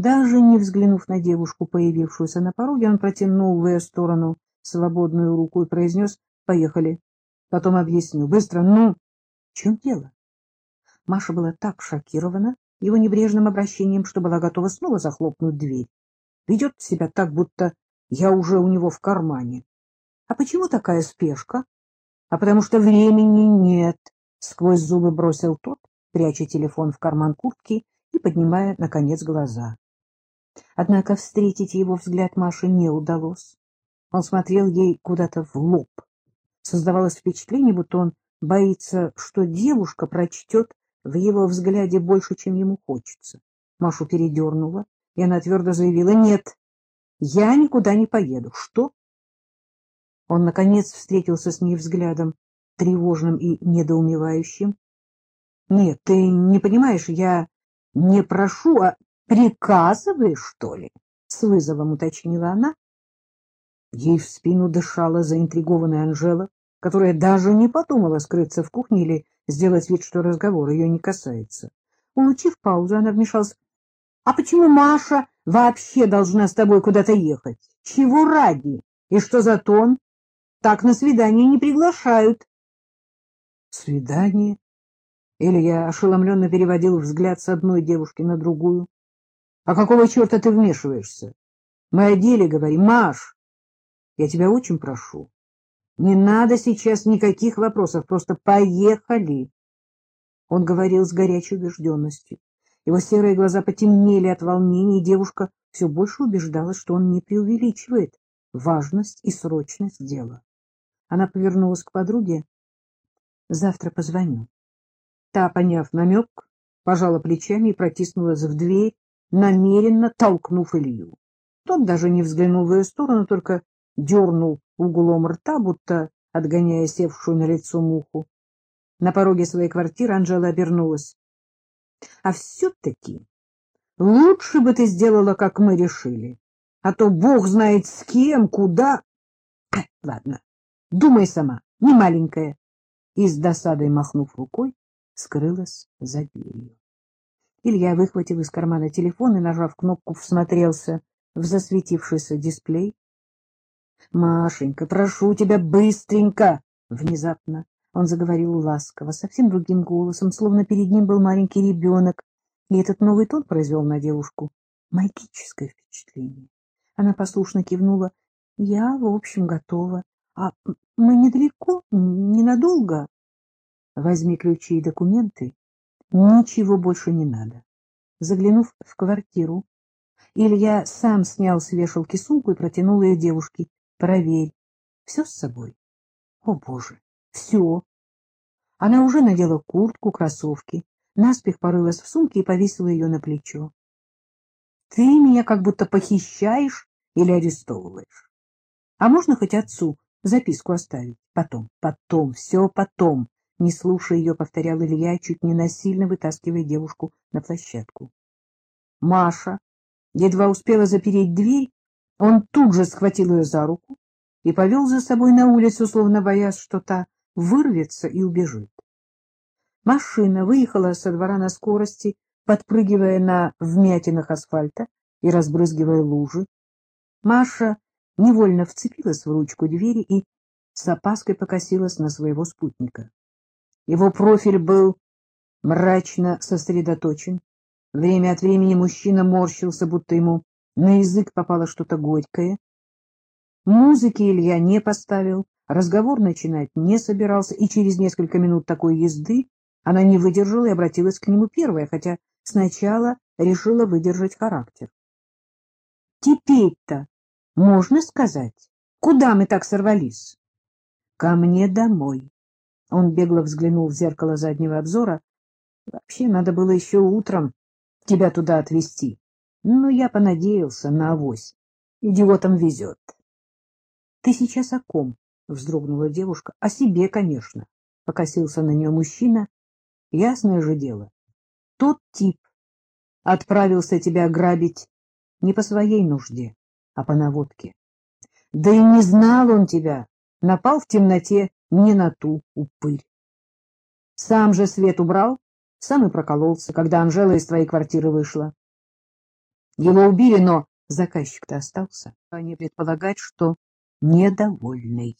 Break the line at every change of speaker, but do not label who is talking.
Даже не взглянув на девушку, появившуюся на пороге, он протянул в ее сторону свободную руку и произнес «Поехали». Потом объясню. Быстро, ну, в чем дело? Маша была так шокирована его небрежным обращением, что была готова снова захлопнуть дверь. Ведет себя так, будто я уже у него в кармане. А почему такая спешка? А потому что времени нет, — сквозь зубы бросил тот, пряча телефон в карман куртки и поднимая, наконец, глаза. Однако встретить его взгляд Маше не удалось. Он смотрел ей куда-то в лоб. Создавалось впечатление, будто он боится, что девушка прочтет в его взгляде больше, чем ему хочется. Машу передернула, и она твердо заявила, «Нет, я никуда не поеду. Что?» Он, наконец, встретился с ней взглядом, тревожным и недоумевающим. «Нет, ты не понимаешь, я не прошу, а приказываешь, что ли?» — с вызовом уточнила она. Ей в спину дышала заинтригованная Анжела, которая даже не подумала скрыться в кухне или сделать вид, что разговор ее не касается. Улучив паузу, она вмешалась. — А почему Маша вообще должна с тобой куда-то ехать? Чего ради? И что за тон? Так на свидание не приглашают. — Свидание? Или ошеломленно переводил взгляд с одной девушки на другую. — А какого черта ты вмешиваешься? Мы о деле говорим. Маш, я тебя очень прошу, не надо сейчас никаких вопросов, просто поехали. Он говорил с горячей убежденностью. Его серые глаза потемнели от волнения, и девушка все больше убеждалась, что он не преувеличивает важность и срочность дела. Она повернулась к подруге. — Завтра позвоню. Та, поняв намек, пожала плечами и протиснулась в дверь, намеренно толкнув Илью. Тот даже не взглянул в ее сторону, только дернул углом рта, будто отгоняя севшую на лицо муху. На пороге своей квартиры Анжела обернулась. — А все-таки лучше бы ты сделала, как мы решили. А то бог знает с кем, куда... Ладно, думай сама, не маленькая. И с досадой махнув рукой, скрылась за дверью. Илья, выхватив из кармана телефон и, нажав кнопку, всмотрелся в засветившийся дисплей. — Машенька, прошу тебя, быстренько! Внезапно он заговорил ласково, совсем другим голосом, словно перед ним был маленький ребенок, и этот новый тон произвел на девушку магическое впечатление. Она послушно кивнула. — Я, в общем, готова. А мы недалеко, ненадолго. — Возьми ключи и документы. Ничего больше не надо. Заглянув в квартиру, Илья сам снял с вешалки сумку и протянул ее девушке. Проверь. Все с собой? О, Боже, все. Она уже надела куртку, кроссовки, наспех порылась в сумке и повесила ее на плечо. Ты меня как будто похищаешь или арестовываешь. А можно хоть отцу записку оставить? Потом, потом, все потом. Не слушая ее, повторял Илья, чуть не насильно вытаскивая девушку на площадку. Маша едва успела запереть дверь, он тут же схватил ее за руку и повел за собой на улицу, словно боясь, что та вырвется и убежит. Машина выехала со двора на скорости, подпрыгивая на вмятинах асфальта и разбрызгивая лужи. Маша невольно вцепилась в ручку двери и с опаской покосилась на своего спутника. Его профиль был мрачно сосредоточен. Время от времени мужчина морщился, будто ему на язык попало что-то горькое. Музыки Илья не поставил, разговор начинать не собирался, и через несколько минут такой езды она не выдержала и обратилась к нему первая, хотя сначала решила выдержать характер. — Теперь-то можно сказать, куда мы так сорвались? — Ко мне домой. Он бегло взглянул в зеркало заднего обзора. — Вообще, надо было еще утром тебя туда отвезти. Ну, я понадеялся на авось. Идиотам везет. — Ты сейчас о ком? — вздрогнула девушка. — О себе, конечно. Покосился на нее мужчина. Ясное же дело. Тот тип отправился тебя грабить не по своей нужде, а по наводке. Да и не знал он тебя, напал в темноте не на ту упырь. Сам же свет убрал, сам и прокололся, когда Анжела из твоей квартиры вышла. Его убили, но заказчик-то остался. Они предполагают, что недовольный.